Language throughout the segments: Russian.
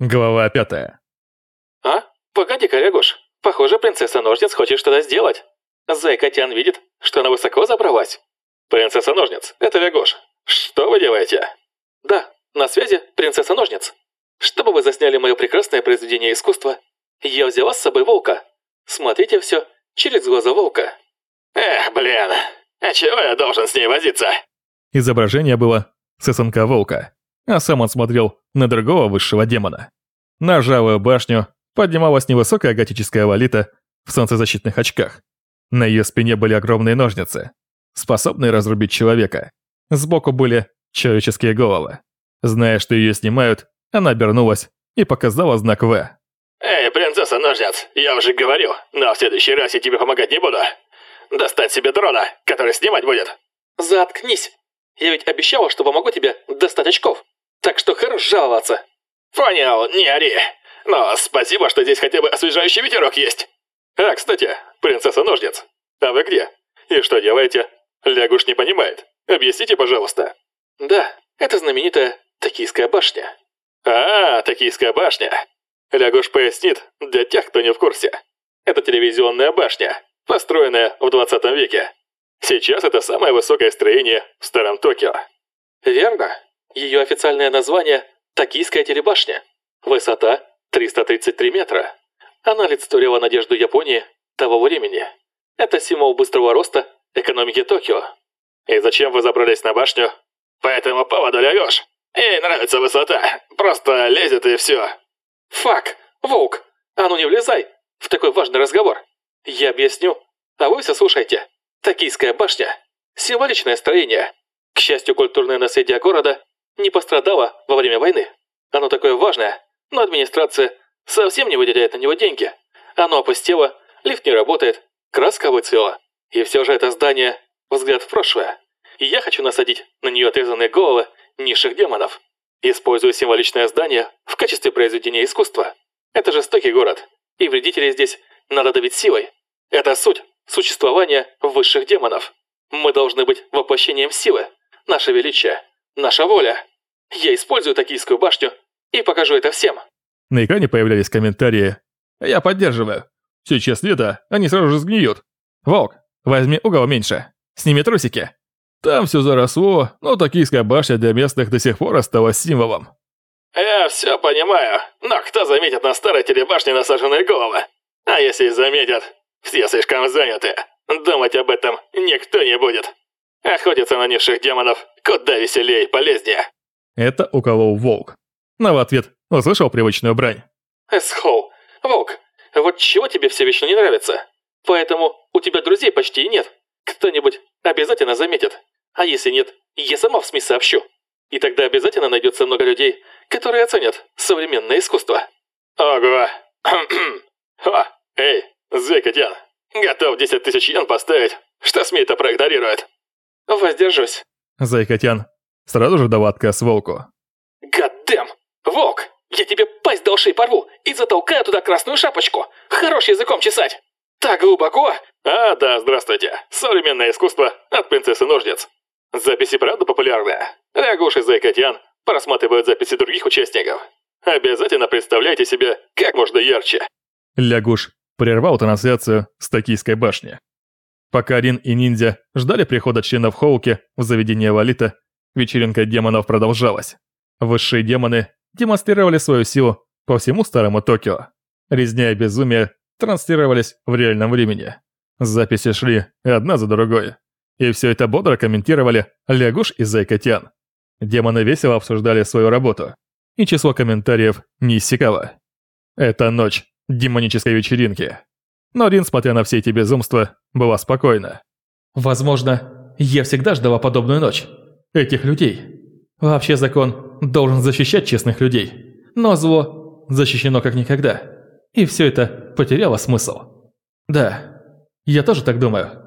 Глава пятая. А? Погоди-ка. Похоже, принцесса-ножниц хочет что-то сделать. Зайка Тян видит, что она высоко забралась. Принцесса-ножниц, это Рягуш. Что вы делаете? Да, на связи принцесса-ножниц. Чтобы вы засняли мое прекрасное произведение искусства, я взяла с собой волка. Смотрите все через глаза волка. Эх, блин, а чего я должен с ней возиться? Изображение было с СНК волка, а сам он смотрел на другого высшего демона. На ржавую башню поднималась невысокая готическая валита в солнцезащитных очках. На ее спине были огромные ножницы, способные разрубить человека. Сбоку были человеческие головы. Зная, что ее снимают, она обернулась и показала знак «В». Эй, принцесса ножниц, я уже говорил, но в следующий раз я тебе помогать не буду. Достать себе дрона, который снимать будет. Заткнись. Я ведь обещала, что помогу тебе достать очков. Так что хорош жаловаться. Понял, не ори. Но спасибо, что здесь хотя бы освежающий ветерок есть. А, кстати, принцесса ножниц, а вы где? И что делаете? Лягуш не понимает. Объясните, пожалуйста. Да, это знаменитая Токийская башня. А, Токийская башня. Лягуш пояснит для тех, кто не в курсе. Это телевизионная башня, построенная в 20 веке. Сейчас это самое высокое строение в Старом Токио. Верно. Ее официальное название – Токийская телебашня. Высота – 333 метра. Она олицетворяла надежду Японии того времени. Это символ быстрого роста экономики Токио. И зачем вы забрались на башню? По этому поводу Лягош. Ей нравится высота. Просто лезет и все. Фак, Волк, а ну не влезай в такой важный разговор. Я объясню, а вы все слушайте. Токийская башня – символичное строение. К счастью, культурное наследие города не пострадало во время войны. Оно такое важное, но администрация совсем не выделяет на него деньги. Оно опустело, лифт не работает, краска выцвела. И все же это здание – взгляд в прошлое. И я хочу насадить на нее отрезанные головы низших демонов. Использую символичное здание в качестве произведения искусства. Это жестокий город, и вредителей здесь надо давить силой. Это суть существования высших демонов. Мы должны быть воплощением силы, наше величие, наша воля. Я использую Токийскую башню и покажу это всем. На экране появлялись комментарии «Я поддерживаю. Сейчас лето, они сразу же сгниют. Волк, возьми угол меньше. Сними трусики. Там все заросло, но Токийская башня для местных до сих пор осталась символом». «Я все понимаю, но кто заметит на старой телебашне насаженные головы? А если заметят, все слишком заняты. Думать об этом никто не будет. Охотиться на низших демонов куда веселее и полезнее». Это уколол волк. Но в ответ услышал привычную брань. Эсхоу, волк, вот чего тебе все вечно не нравится? Поэтому у тебя друзей почти и нет. Кто-нибудь обязательно заметит. А если нет, я сама в СМИ сообщу. И тогда обязательно найдется много людей, которые оценят современное искусство. Ого. О, эй, Зекатян, готов 10 тысяч йен поставить, что СМИ это проигнорирует. Воздержусь. Зайкотян сразу же дал отказ волку. Гаддем! Волк, я тебе пасть до ушей порву и затолкаю туда красную шапочку. Хорош языком чесать. Так глубоко. А, да, здравствуйте. Современное искусство от принцессы ножниц. Записи правда популярные. Рягуш и Зайкотян просматривают записи других участников. Обязательно представляйте себе как можно ярче. Лягуш прервал трансляцию с Токийской башни. Пока Рин и ниндзя ждали прихода членов Хоуки в заведение Валита, вечеринка демонов продолжалась. Высшие демоны демонстрировали свою силу по всему старому Токио. Резня и безумие транслировались в реальном времени. Записи шли одна за другой. И все это бодро комментировали Лягуш и Зайкотян. Демоны весело обсуждали свою работу. И число комментариев не иссякало. Это ночь демонической вечеринки. Но Рин, смотря на все эти безумства, была спокойна. Возможно, я всегда ждала подобную ночь. Этих людей. Вообще закон должен защищать честных людей. Но зло защищено как никогда. И все это потеряло смысл. Да, я тоже так думаю.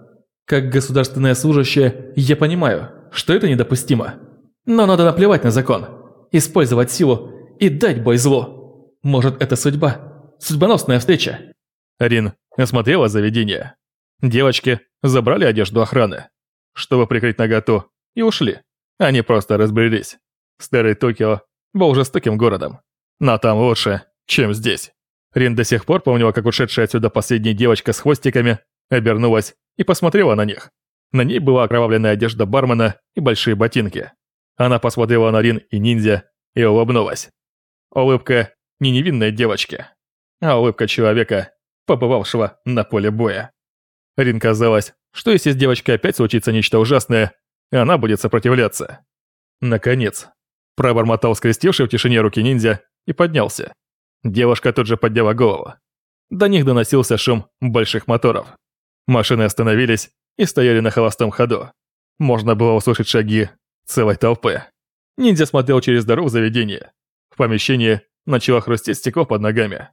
Как государственная служащая, я понимаю, что это недопустимо. Но надо наплевать на закон, использовать силу и дать бой злу. Может, это судьба, судьбоносная встреча. Рин осмотрела заведение. Девочки забрали одежду охраны, чтобы прикрыть наготу, и ушли. Они просто разбрелись. Старый Токио был жестоким городом. Но там лучше, чем здесь. Рин до сих пор помнила, как ушедшая отсюда последняя девочка с хвостиками обернулась и посмотрела на них. На ней была окровавленная одежда бармена и большие ботинки. Она посмотрела на Рин и ниндзя и улыбнулась. Улыбка не невинной девочки, а улыбка человека, побывавшего на поле боя. Рин казалось, что если с девочкой опять случится нечто ужасное, она будет сопротивляться. Наконец, пробормотал скрестивший в тишине руки ниндзя и поднялся. Девушка тут же подняла голову. До них доносился шум больших моторов. Машины остановились и стояли на холостом ходу. Можно было услышать шаги целой толпы. Ниндзя смотрел через дорогу заведения. В помещении начало хрустеть стекло под ногами.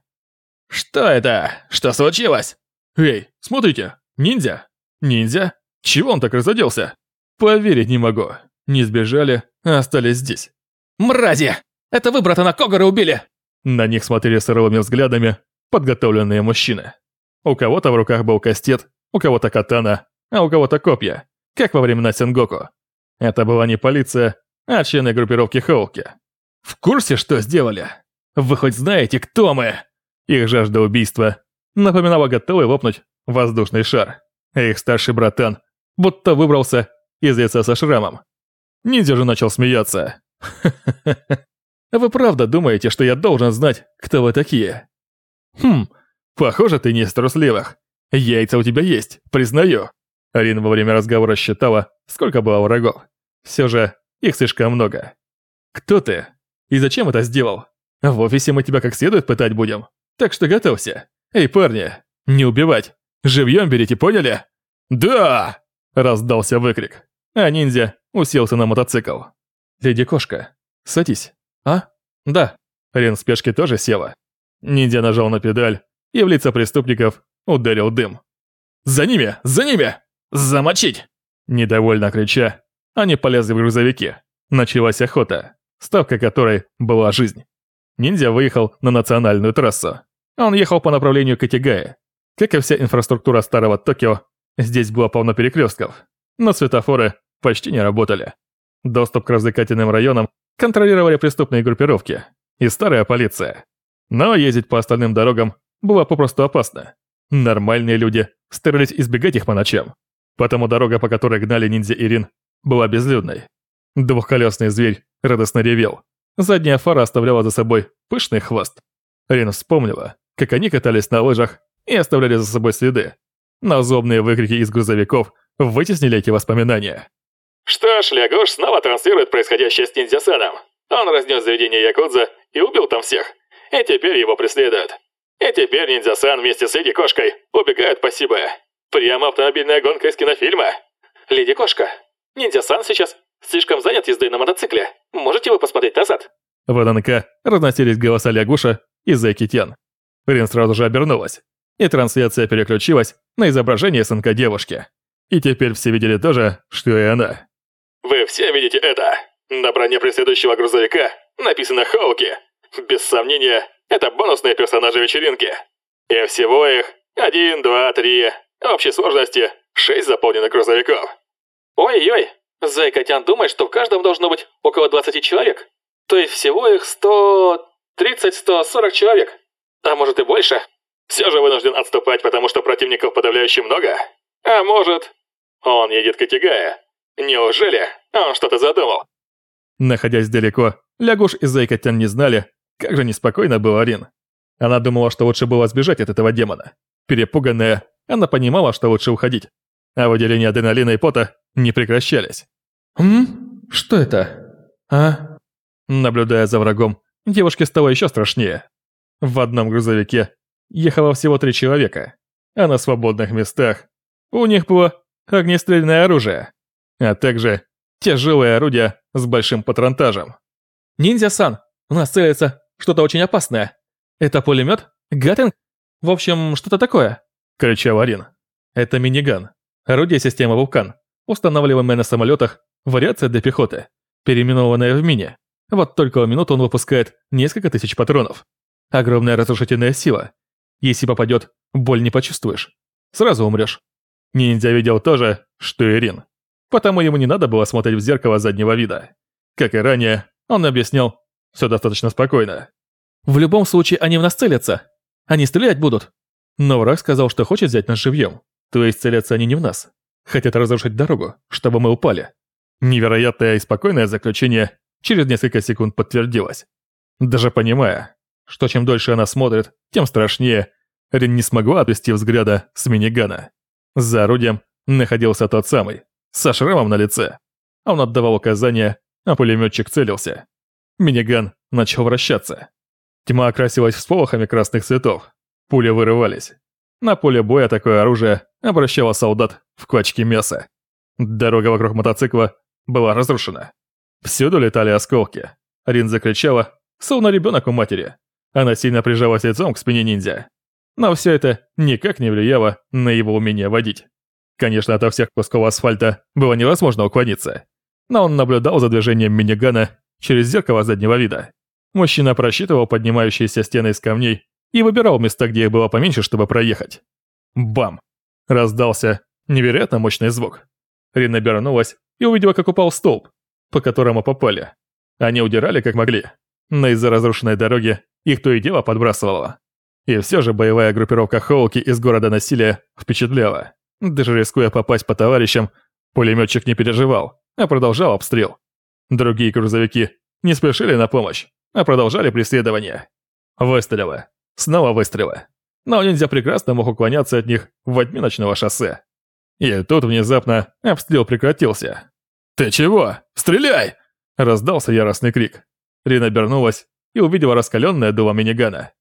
«Что это? Что случилось?» «Эй, смотрите, ниндзя! Ниндзя? Чего он так разоделся?» «Поверить не могу. Не сбежали, а остались здесь». «Мрази! Это вы братана Когора убили!» На них смотрели суровыми взглядами подготовленные мужчины. У кого-то в руках был кастет, у кого-то катана, а у кого-то копья, как во времена Сенгоку. Это была не полиция, а члены группировки Хоуки. В курсе, что сделали? Вы хоть знаете, кто мы? Их жажда убийства напоминала готовый лопнуть воздушный шар. Их старший братан будто выбрался из лица со шрамом. Ниндзя же начал смеяться. Вы правда думаете, что я должен знать, кто вы такие? Хм, похоже, ты не из трусливых. Яйца у тебя есть, признаю. Арина во время разговора считала, сколько было врагов. Все же, их слишком много. Кто ты? И зачем это сделал? В офисе мы тебя как следует пытать будем. Так что готовься. Эй, парни, не убивать. Живьем берите, поняли? Да! Раздался выкрик. А ниндзя уселся на мотоцикл. Леди-кошка, садись. А? Да. Рен в спешке тоже села. Ниндзя нажал на педаль, и в лица преступников ударил дым. «За ними! За ними! Замочить!» Недовольно крича, они полезли в грузовики. Началась охота, ставка которой была жизнь. Ниндзя выехал на национальную трассу. Он ехал по направлению к Итигае. Как и вся инфраструктура старого Токио, здесь было полно перекрестков, но светофоры почти не работали. Доступ к развлекательным районам контролировали преступные группировки и старая полиция. Но ездить по остальным дорогам было попросту опасно. Нормальные люди старались избегать их по ночам. Потому дорога, по которой гнали ниндзя Ирин, была безлюдной. Двухколесный зверь радостно ревел. Задняя фара оставляла за собой пышный хвост. Рин вспомнила, как они катались на лыжах и оставляли за собой следы. Но злобные выкрики из грузовиков вытеснили эти воспоминания. Что ж, Лягуш снова транслирует происходящее с ниндзя-саном. Он разнес заведение Якудза и убил там всех. И теперь его преследуют. И теперь ниндзя-сан вместе с Леди-кошкой убегают по Сибе. Прямо автомобильная гонка из кинофильма. Леди-кошка, ниндзя-сан сейчас слишком занят ездой на мотоцикле. Можете вы посмотреть назад? В ННК разносились голоса Лягуша и Зайки Тян. Рин сразу же обернулась, и трансляция переключилась на изображение СНК девушки. И теперь все видели то же, что и она. Вы все видите это. На броне преследующего грузовика написано «Хоуки». Без сомнения, это бонусные персонажи вечеринки. И всего их один, два, три. Общей сложности шесть заполненных грузовиков. Ой-ой, Зайкотян думает, что в каждом должно быть около 20 человек. То есть всего их 130-140 человек. А может и больше. Все же вынужден отступать, потому что противников подавляюще много. А может, он едет к Итигае. Неужели он что-то задумал? Находясь далеко, Лягуш и Зайкотян не знали, как же неспокойно был Арин. Она думала, что лучше было сбежать от этого демона. Перепуганная, она понимала, что лучше уходить. А выделения адреналина и пота не прекращались. «М? Что это? А?» Наблюдая за врагом, девушке стало еще страшнее. В одном грузовике ехало всего три человека, а на свободных местах у них было огнестрельное оружие, а также тяжелое орудие с большим патронтажем. «Ниндзя-сан, у нас целится что-то очень опасное. Это пулемет? Гаттинг? В общем, что-то такое», — кричал Арин. «Это миниган. Орудие системы «Вулкан», устанавливаемое на самолетах, вариация для пехоты, переименованная в мини. Вот только в минуту он выпускает несколько тысяч патронов. Огромная разрушительная сила. Если попадет, боль не почувствуешь. Сразу умрешь. Ниндзя видел то же, что и Рин. Потому ему не надо было смотреть в зеркало заднего вида. Как и ранее, он объяснял все достаточно спокойно. В любом случае они в нас целятся. Они стрелять будут. Но враг сказал, что хочет взять нас живьем. То есть целятся они не в нас. Хотят разрушить дорогу, чтобы мы упали. Невероятное и спокойное заключение через несколько секунд подтвердилось. Даже понимая, что чем дольше она смотрит, тем страшнее, Рин не смогла отвести взгляда с минигана. За орудием находился тот самый, со шрамом на лице. Он отдавал указания, а пулеметчик целился. Миниган начал вращаться. Тьма окрасилась всполохами красных цветов. Пули вырывались. На поле боя такое оружие обращало солдат в клочки мяса. Дорога вокруг мотоцикла была разрушена. Всюду летали осколки. Рин закричала, словно ребенок у матери. Она сильно прижалась лицом к спине ниндзя. Но все это никак не влияло на его умение водить. Конечно, ото всех кусков асфальта было невозможно уклониться. Но он наблюдал за движением минигана через зеркало заднего вида. Мужчина просчитывал поднимающиеся стены из камней и выбирал места, где их было поменьше, чтобы проехать. Бам! Раздался невероятно мощный звук. Рин обернулась и увидела, как упал столб, по которому попали. Они удирали как могли, но из-за разрушенной дороги их то и дело подбрасывало. И все же боевая группировка Хоуки из города насилия впечатляла. Даже рискуя попасть по товарищам, пулеметчик не переживал, а продолжал обстрел. Другие грузовики не спешили на помощь, а продолжали преследование. Выстрелы. Снова выстрелы. Но ниндзя прекрасно мог уклоняться от них в одни ночного шоссе. И тут внезапно обстрел прекратился. «Ты чего? Стреляй!» Раздался яростный крик. Рин обернулась и увидела раскаленное дуло минигана.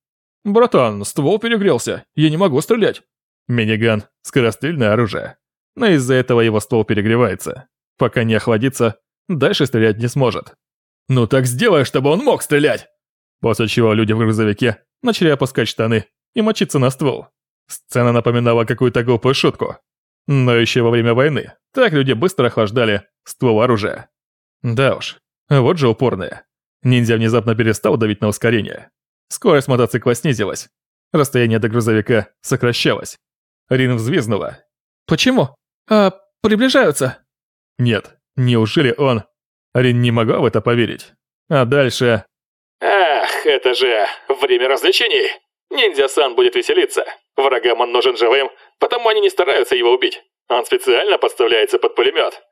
«Братан, ствол перегрелся, я не могу стрелять». Миниган – скорострельное оружие, но из-за этого его ствол перегревается. Пока не охладится, дальше стрелять не сможет. «Ну так сделай, чтобы он мог стрелять!» После чего люди в грузовике начали опускать штаны и мочиться на ствол. Сцена напоминала какую-то глупую шутку. Но еще во время войны так люди быстро охлаждали ствол оружия. Да уж, вот же упорные. Ниндзя внезапно перестал давить на ускорение. Скорость мотоцикла снизилась. Расстояние до грузовика сокращалось. Рин взвизнула. «Почему? А, приближаются?» Нет, неужели он... Рин не могла в это поверить. А дальше... «Ах, это же время развлечений! Ниндзя-сан будет веселиться. Врагам он нужен живым, потому они не стараются его убить. Он специально подставляется под пулемет.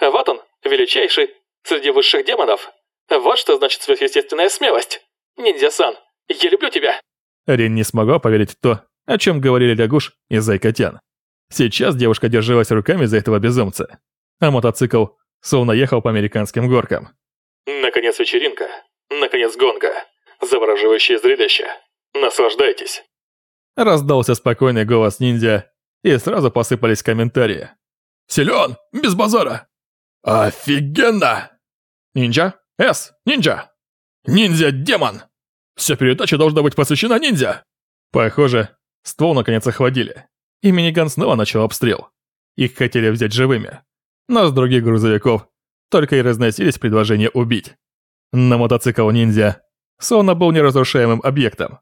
Вот он, величайший, среди высших демонов. Вот что значит сверхъестественная смелость. Ниндзя-сан, я люблю тебя. Рин не смогла поверить в то, о чем говорили Лягуш и Зайкотян. Сейчас девушка держалась руками за этого безумца, а мотоцикл словно ехал по американским горкам. Наконец вечеринка, наконец гонка, завораживающее зрелище. Наслаждайтесь. Раздался спокойный голос ниндзя, и сразу посыпались комментарии. «Силен! Без базара!» «Офигенно!» «Ниндзя? С! Ниндзя!» «Ниндзя-демон!» «Вся передача должна быть посвящена ниндзя!» Похоже, ствол наконец охватили, и миниган снова начал обстрел. Их хотели взять живыми. Но с других грузовиков только и разносились предложения убить. На мотоцикл ниндзя Сона был неразрушаемым объектом.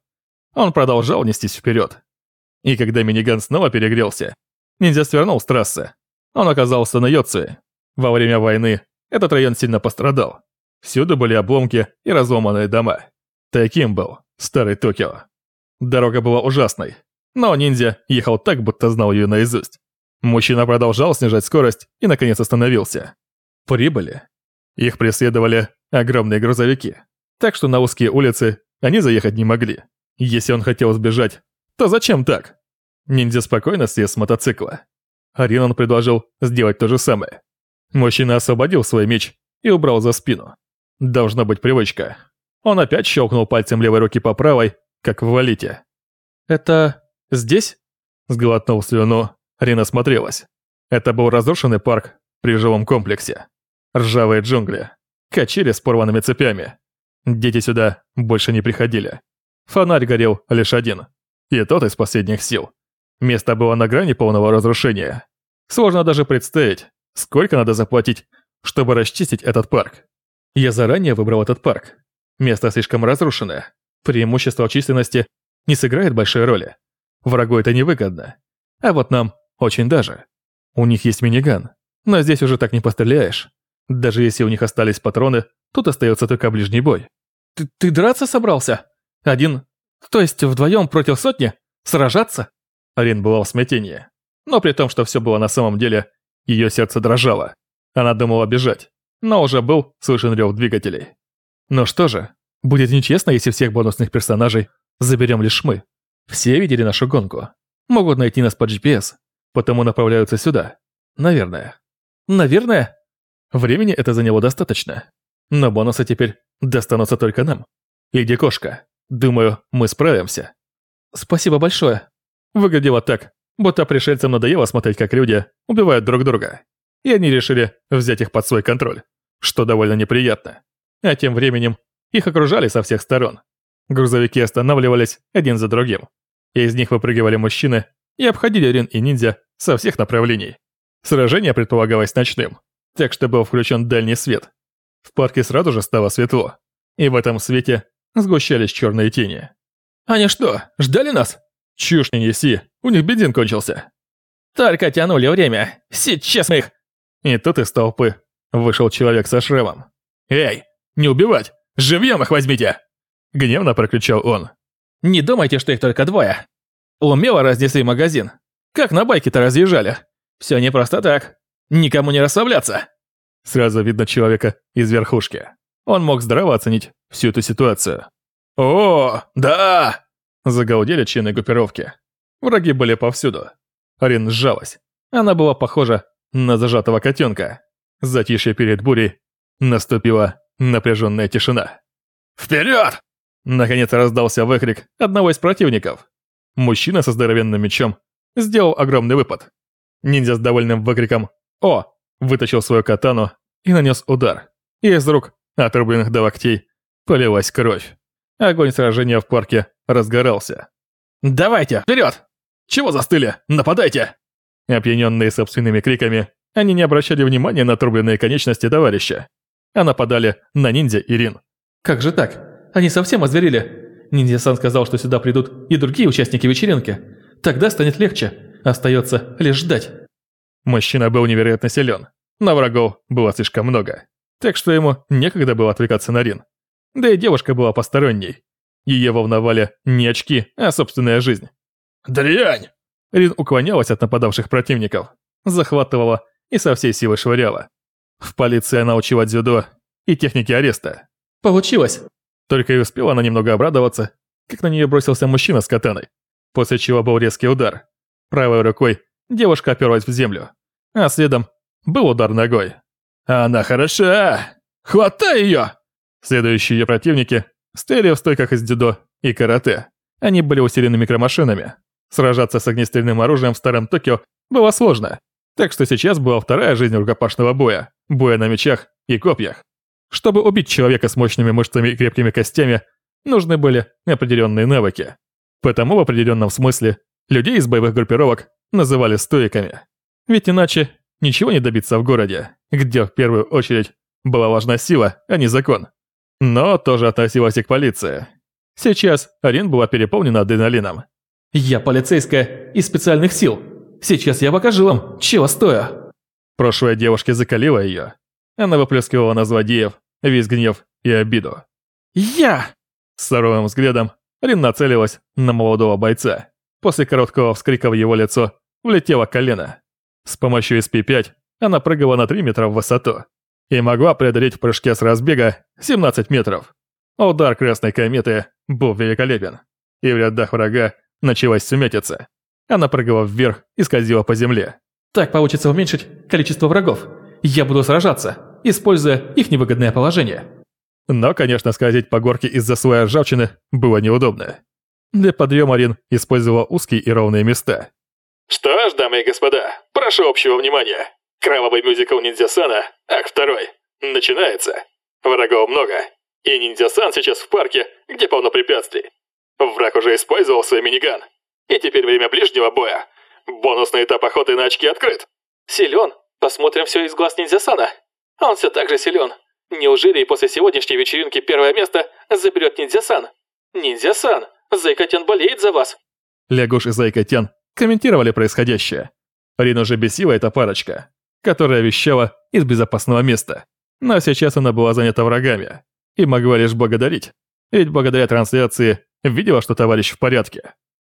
Он продолжал нестись вперед. И когда миниган снова перегрелся, ниндзя свернул с трассы. Он оказался на Йоцуе. Во время войны этот район сильно пострадал. Всюду были обломки и разломанные дома. Таким был старый Токио. Дорога была ужасной, но ниндзя ехал так, будто знал ее наизусть. Мужчина продолжал снижать скорость и наконец остановился. Прибыли. Их преследовали огромные грузовики, так что на узкие улицы они заехать не могли. Если он хотел сбежать, то зачем так? Ниндзя спокойно слез с мотоцикла. Аринон предложил сделать то же самое. Мужчина освободил свой меч и убрал за спину. Должна быть привычка. Он опять щелкнул пальцем левой руки по правой, как в валите. «Это здесь?» Сглотнул слюну, Рина смотрелась. Это был разрушенный парк при жилом комплексе. Ржавые джунгли. Качели с порванными цепями. Дети сюда больше не приходили. Фонарь горел лишь один. И тот из последних сил. Место было на грани полного разрушения. Сложно даже представить, сколько надо заплатить, чтобы расчистить этот парк. Я заранее выбрал этот парк. Место слишком разрушенное. Преимущество численности не сыграет большой роли. Врагу это невыгодно. А вот нам очень даже. У них есть миниган, но здесь уже так не постреляешь. Даже если у них остались патроны, тут остается только ближний бой. «Ты, ты драться собрался?» Один, то есть вдвоем против сотни? Сражаться? Арин была в смятении. Но при том, что все было на самом деле, ее сердце дрожало. Она думала бежать, но уже был слышен рев двигателей. Ну что же, будет нечестно, если всех бонусных персонажей заберем лишь мы. Все видели нашу гонку. Могут найти нас по GPS, потому направляются сюда. Наверное. Наверное? Времени это заняло достаточно. Но бонусы теперь достанутся только нам. И где кошка? Думаю, мы справимся. Спасибо большое. Выглядело так, будто пришельцам надоело смотреть, как люди убивают друг друга. И они решили взять их под свой контроль, что довольно неприятно. А тем временем их окружали со всех сторон. Грузовики останавливались один за другим. Из них выпрыгивали мужчины и обходили Рин и ниндзя со всех направлений. Сражение предполагалось ночным, так что был включен дальний свет. В парке сразу же стало светло, и в этом свете сгущались черные тени. «Они что, ждали нас?» «Чушь не неси, у них бензин кончился». «Только тянули время, сейчас мы их...» И тут из толпы вышел человек со шрамом. «Эй, не убивать! Живьем их возьмите!» Гневно прокричал он. «Не думайте, что их только двое. Умело разнесли магазин. Как на байке-то разъезжали. Все не просто так. Никому не расслабляться». Сразу видно человека из верхушки. Он мог здраво оценить всю эту ситуацию. «О, да!» – загалдели члены группировки. Враги были повсюду. Арин сжалась. Она была похожа на зажатого котенка. Затишье перед бурей. Наступила напряженная тишина. «Вперед!» Наконец раздался выкрик одного из противников. Мужчина со здоровенным мечом сделал огромный выпад. Ниндзя с довольным выкриком «О!» вытащил свою катану и нанес удар. И из рук, отрубленных до локтей, полилась кровь. Огонь сражения в парке разгорался. «Давайте, вперед! Чего застыли? Нападайте!» Опьяненные собственными криками, они не обращали внимания на отрубленные конечности товарища, а нападали на ниндзя и Рин. «Как же так? Они совсем озверели. Ниндзя-сан сказал, что сюда придут и другие участники вечеринки. Тогда станет легче. Остается лишь ждать». Мужчина был невероятно силен, но врагов было слишком много, так что ему некогда было отвлекаться на Рин. Да и девушка была посторонней. Ее волновали не очки, а собственная жизнь. «Дрянь!» Рин уклонялась от нападавших противников, захватывала и со всей силы швыряла. В полиции она учила дзюдо и техники ареста. «Получилось!» Только и успела она немного обрадоваться, как на нее бросился мужчина с катаной, после чего был резкий удар. Правой рукой девушка оперлась в землю, а следом был удар ногой. «Она хороша! Хватай ее!» Следующие ее противники стояли в стойках из дзюдо и карате. Они были усилены микромашинами. Сражаться с огнестрельным оружием в старом Токио было сложно, так что сейчас была вторая жизнь рукопашного боя, боя на мечах и копьях. Чтобы убить человека с мощными мышцами и крепкими костями, нужны были определенные навыки. Потому в определенном смысле людей из боевых группировок называли стоиками. Ведь иначе ничего не добиться в городе, где в первую очередь была важна сила, а не закон. Но тоже относилась и к полиции. Сейчас Арин была переполнена адреналином. «Я полицейская из специальных сил. Сейчас я покажу вам, чего стою». Прошлая девушка закалила ее. Она выплескивала на злодеев весь гнев и обиду. «Я!» С суровым взглядом Рин нацелилась на молодого бойца. После короткого вскрика в его лицо влетело колено. С помощью SP5 она прыгала на 3 метра в высоту и могла преодолеть в прыжке с разбега 17 метров. Удар красной кометы был великолепен, и в рядах врага началась сумятица. Она прыгала вверх и скользила по земле. «Так получится уменьшить количество врагов. Я буду сражаться, используя их невыгодное положение». Но, конечно, скользить по горке из-за слоя ржавчины было неудобно. Для подъема Рин использовала узкие и ровные места. Что ж, дамы и господа, прошу общего внимания. Кровавый мюзикл Ниндзя-сана, акт второй, начинается. Врагов много, и Ниндзя-сан сейчас в парке, где полно препятствий. Враг уже использовал свой миниган. И теперь время ближнего боя. Бонусный этап охоты на очки открыт. Силен. Посмотрим все из глаз Ниндзя-сана. Он все так же силен. Неужели и после сегодняшней вечеринки первое место заберет Ниндзя-сан? Ниндзя-сан, Зайкотян болеет за вас. Лягуш и Зайкотян комментировали происходящее. Рин уже бесила эта парочка, которая вещала из безопасного места. Но сейчас она была занята врагами и могла лишь благодарить. Ведь благодаря трансляции видела, что товарищ в порядке.